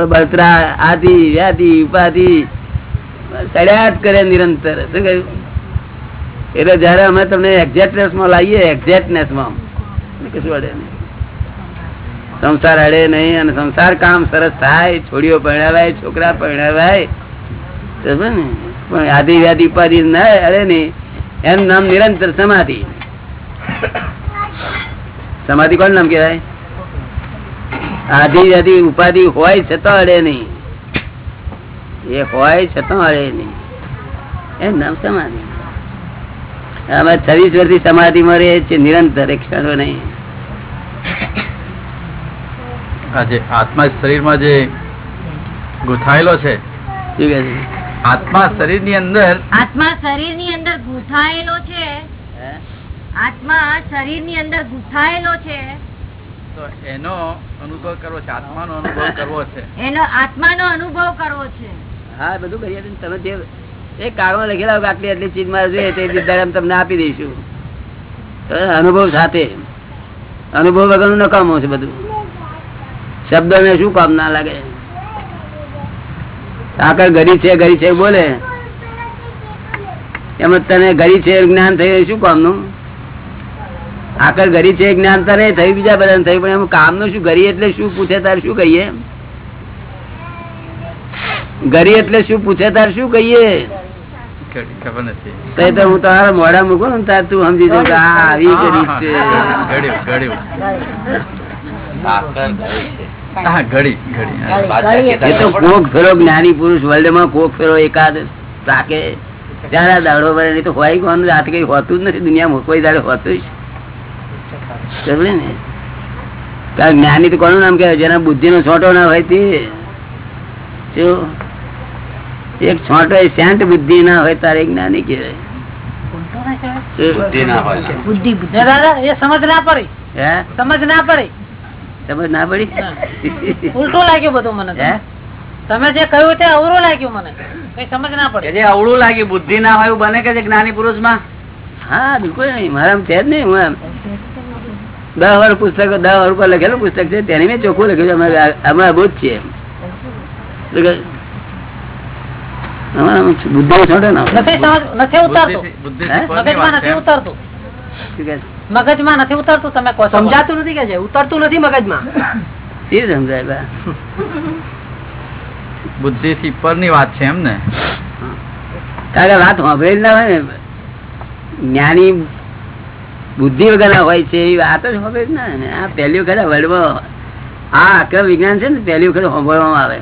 બળતરા આદિ, વ્યાધિ, ઉપાધિ સડ્યા જ કરે નિરંતર. શું કહ્યું? એટલે જયારે અમે તમને એક્ઝેક્ટનેસમાં લાવીએ એક્ઝેક્ટનેસમાં કશું અડે નહીં. સંસાર અડે નહીં અને સંસાર કામ સરસ થાય, છોડીઓ પરણાવાય, છોકરા પરણાવાય. ને? પણ આદિ, વ્યાધિ, ઉપાધિ ના અડે નહીં. એમ નામ નિરંતર સમાધિ. સમાધિ કોણ નામ કહેવાય? આદિ આધી ઉપાધિ હોય છતાં અડે નહીં. એ હોય છતાં અડે નહીં. એ નામ સમાધિ. અમે છવ્વીસ વર્ષથી સમાધિ માં રહીએ છીએ નિરંતર એક ક્ષણો નહીં. આજે આત્મા શરીરમાં જે ગૂંથાયેલો છે શું કહે છે? આત્મા શરીરની અંદર આત્મા શરીરની અંદર ગૂંથાયેલો છે. આત્મા શરીરની અંદર ગૂંથાયેલો છે. તો એનો અનુભવ કરવો છે આત્માનો અનુભવ કરવો છે. એનો આત્માનો અનુભવ કરવો છે. હા બધું કરીએ તમે જે એક કાગળમાં લખેલા આટલી આટલી ચીજમાં જોઈએ તે વિદ્યા તમને આપી દઈશું. અનુભવ સાથે. અનુભવ વગરનું નકામું છે બધું. શબ્દ ને શું કામ ના લાગે? આગળ ગરી છે ગરી છે બોલે. એમ તને ગરી છે જ્ઞાન થયું એ શું કામનું? આકર ગરી છે જ્ઞાન તને થયું બીજા બધા થયું પણ એમ કામનું શું ગરી એટલે શું પૂછે તાર શું કહીએ? ગરી એટલે શું પૂછે તાર શું કહીએ? ખ- ખબર નથી. તો હું તારા મોડા મૂકું ને તાર તું સમજી જવું આ આવી ગરી છે. ઘડ્યું ઘડ્યું હા ઘડી ઘડી એ તો કોક ફેરો જ્ઞાની પુરુષ વર્લ્ડમાં કોક ફેરો એકાદ રાખે. ત્યારે દાડો ભરે નહીં તો હોય કોણ? રાત કઈ હોતું જ નથી. દુનિયામાં કોઈ દાડે હોતું જ. સમજે ને? કારણ જ્ઞાની તો કોનું નામ કહેવાય? જેના બુદ્ધિ નો છોટો ના હોય તે એક છોટો એ શાંત બુદ્ધિ ના હોય તારે જ્ઞાની કહેવાય. બુદ્ધિ બુદ્ધિ એ સમજ ના પડી. સમજ ના પડી. સમજ ના પડી? ઉલટું લાગ્યું બધું મને તમે જે કહ્યું તે અવરું લાગ્યું મને. કઈ સમજ ના પડે. જે અવળું લાગ્યું બુદ્ધિ ના હોય બને કે જ્ઞાની પુરુષમાં હા બિલકુલ નહીં. મારા છે જ નહીં. દસ વાર પુસ્તક દસ વાર ઉપર લખેલું પુસ્તક છે તેની મેં ચોખ્ખું લખ્યું છે અમે અમે અબૂત છીએ બુદ્ધિ છોડે ના મગજમાં નથી ઉતરતું. તમે સમજાતું નથી કે છે? ઉતરતું નથી મગજમાં? સમજાય બુદ્ધિ થી બુદ્ધિથી પરની વાત છે એમ ને? કારણ કે વાત સાંભળેલી ના હોય ને જ્ઞાની બુદ્ધિ વગર હોય છે, એવી વાત જ હોય ને. આ પહેલી વખત વર્લ્ડમાં આ અક્રમ વિજ્ઞાન છે ને, પહેલી વખત સાંભળવામાં આવે.